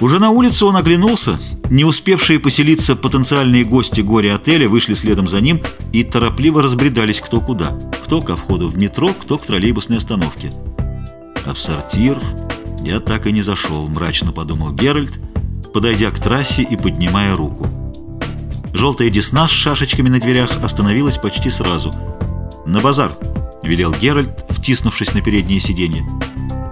Уже на улице он оглянулся. Не успевшие поселиться потенциальные гости горе-отеля вышли следом за ним и торопливо разбредались кто куда. Кто ко входу в метро, кто к троллейбусной остановке. А в сортир я так и не зашел, мрачно подумал Геральт, подойдя к трассе и поднимая руку. Желтая десна с шашечками на дверях остановилась почти сразу. «На базар!» — велел Геральт, втиснувшись на переднее сиденье.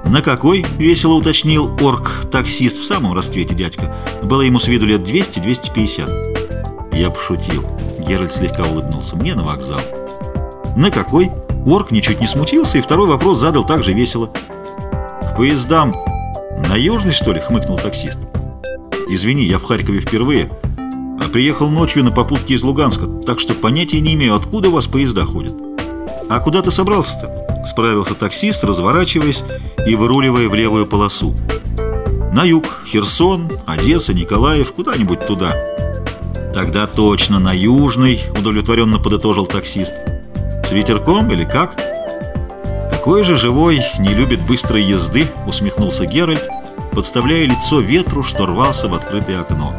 «На какой?» — весело уточнил орк-таксист в самом расцвете дядька. Было ему с виду лет 200-250. Я пошутил. Геральт слегка улыбнулся. «Мне на вокзал». «На какой?» Орк ничуть не смутился и второй вопрос задал так же весело. «К поездам на Южный, что ли?» — хмыкнул таксист. «Извини, я в Харькове впервые, а приехал ночью на попутке из Луганска, так что понятия не имею, откуда у вас поезда ходят». «А куда ты собрался-то?» Справился таксист, разворачиваясь и выруливая в левую полосу. На юг, Херсон, Одесса, Николаев, куда-нибудь туда. Тогда точно на южный, удовлетворенно подытожил таксист. С ветерком или как? Какой же живой не любит быстрой езды, усмехнулся Геральт, подставляя лицо ветру, что рвался в открытое окно.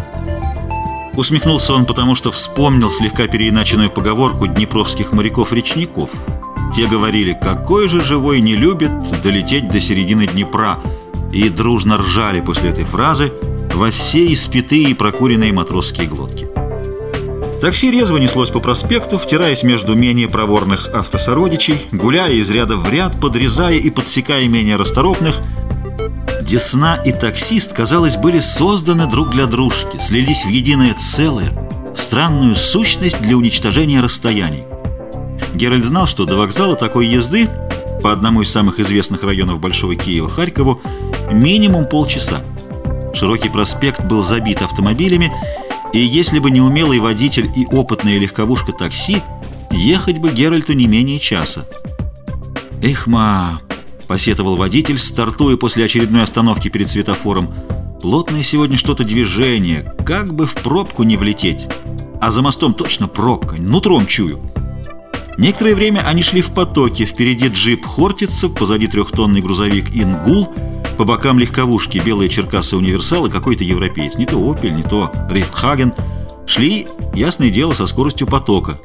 Усмехнулся он, потому что вспомнил слегка переиначенную поговорку днепровских моряков-речников – те говорили, какой же живой не любит долететь до середины Днепра, и дружно ржали после этой фразы во все испитые и прокуренные матросские глотки. Такси резво неслось по проспекту, втираясь между менее проворных автосородичей, гуляя из ряда в ряд, подрезая и подсекая менее расторопных. Десна и таксист, казалось, были созданы друг для дружки, слились в единое целое, странную сущность для уничтожения расстояний. Геральт знал, что до вокзала такой езды по одному из самых известных районов Большого Киева, Харькову, минимум полчаса. Широкий проспект был забит автомобилями, и если бы не умелый водитель и опытная легковушка такси, ехать бы Геральту не менее часа. «Эхма!» — посетовал водитель, стартуя после очередной остановки перед светофором. «Плотное сегодня что-то движение, как бы в пробку не влететь. А за мостом точно пробка, нутром чую». Некоторое время они шли в потоке. Впереди джип Хортица, позади трехтонный грузовик Ингул, по бокам легковушки белые черкасы универсал какой-то европеец. Не то Опель, не то Рейхтхаген. Шли, ясное дело, со скоростью потока.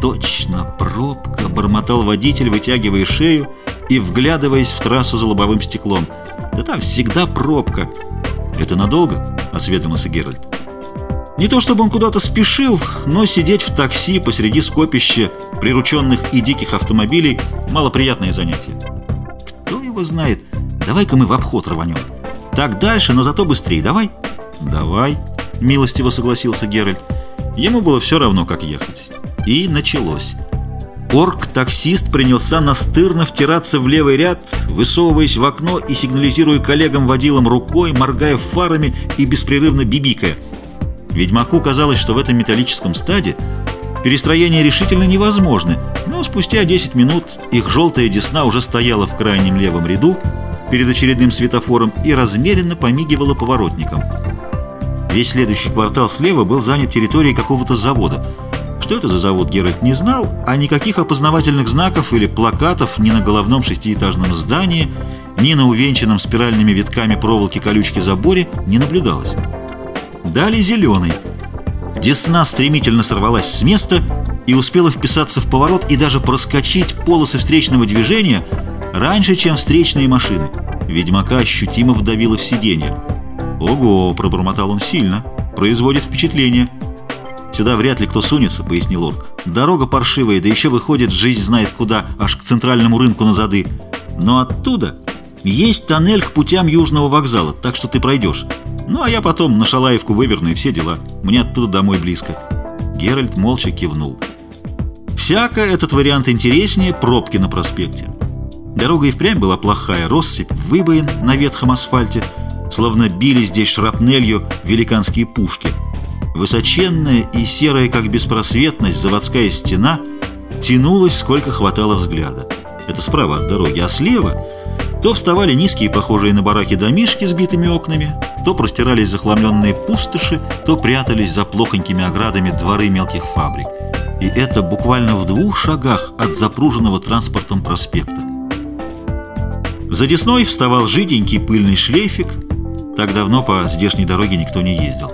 «Точно, пробка!» — бормотал водитель, вытягивая шею и вглядываясь в трассу за лобовым стеклом. «Да там всегда пробка!» «Это надолго?» — осведомился Геральт. Не то чтобы он куда-то спешил, но сидеть в такси посреди скопища прирученных и диких автомобилей – малоприятное занятие. Кто его знает? Давай-ка мы в обход рванем. Так дальше, но зато быстрее. Давай? Давай, милостиво согласился Геральт. Ему было все равно, как ехать. И началось. Орк-таксист принялся настырно втираться в левый ряд, высовываясь в окно и сигнализируя коллегам-водилам рукой, моргая фарами и беспрерывно бибикая – Ведьмаку казалось, что в этом металлическом стаде перестроения решительно невозможны, но спустя 10 минут их желтая десна уже стояла в крайнем левом ряду перед очередным светофором и размеренно помигивала поворотником. Весь следующий квартал слева был занят территорией какого-то завода. Что это за завод, Геральт не знал, а никаких опознавательных знаков или плакатов ни на головном шестиэтажном здании, ни на увенчанном спиральными витками проволоки колючки заборе не наблюдалось. Дали зеленый. Десна стремительно сорвалась с места и успела вписаться в поворот и даже проскочить полосы встречного движения раньше, чем встречные машины. Ведьмака ощутимо вдавило в сиденье. «Ого!» – пробормотал он сильно. «Производит впечатление». «Сюда вряд ли кто сунется», — пояснил Орк. «Дорога паршивая, да еще выходит, жизнь знает куда, аж к центральному рынку на зады. Но оттуда есть тоннель к путям Южного вокзала, так что ты пройдешь. Ну, а я потом на Шалаевку выверну и все дела. Мне оттуда домой близко». Геральт молча кивнул. «Всяко этот вариант интереснее пробки на проспекте». Дорога и впрямь была плохая, россыпь выбоин на ветхом асфальте, словно били здесь шрапнелью великанские пушки. Высоченная и серая, как беспросветность, заводская стена тянулась, сколько хватало взгляда. Это справа от дороги, а слева то вставали низкие, похожие на бараки домишки с битыми окнами, то простирались захламленные пустоши, то прятались за плохонькими оградами дворы мелких фабрик. И это буквально в двух шагах от запруженного транспортом проспекта. За Десной вставал жиденький пыльный шлейфик, Так давно по здешней дороге никто не ездил.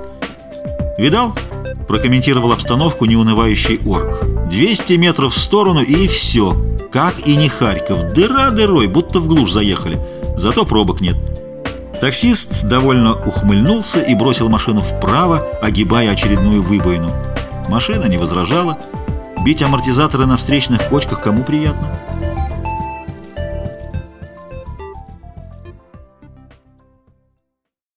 «Видал?» – прокомментировал обстановку неунывающий орк. «200 метров в сторону и все. Как и не Харьков. Дыра дырой, будто в глушь заехали. Зато пробок нет». Таксист довольно ухмыльнулся и бросил машину вправо, огибая очередную выбоину. Машина не возражала. Бить амортизаторы на встречных кочках кому приятно?